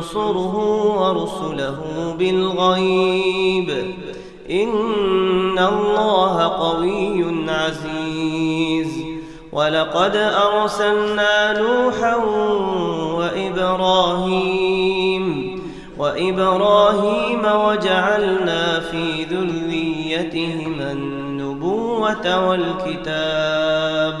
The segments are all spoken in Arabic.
ينصره ورسله بالغيب. إن الله قوي عزيز. ولقد أرسلنا نوحا وإبراهيم. وإبراهيم وجعلنا في ذريتهما النبوة والكتاب.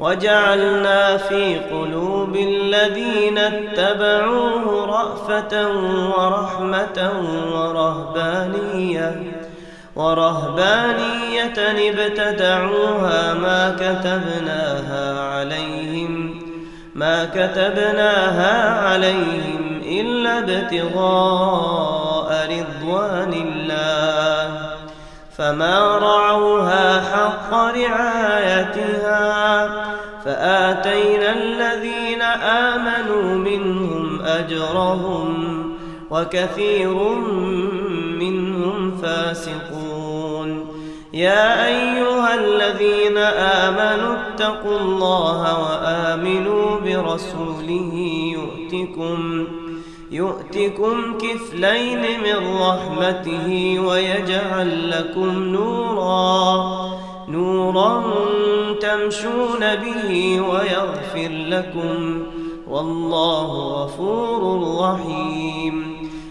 وجعلنا في قلوب الذين اتبعوه رأفة ورحمة ورهبانية ورهبانية ابتدعوها ما كتبناها عليهم ما كتبناها عليهم إلا ابتغاء رضوان الله فما رعوها حق رعايتها فآتينا الذين آمنوا منهم أجرهم وكثير منهم فاسقون يا أيها الذين آمنوا اتقوا الله وآمنوا برسوله يؤتكم يؤتكم كفلين من رحمته ويجعل لكم نورا نورا تمشون به ويغفر لكم والله غفور رحيم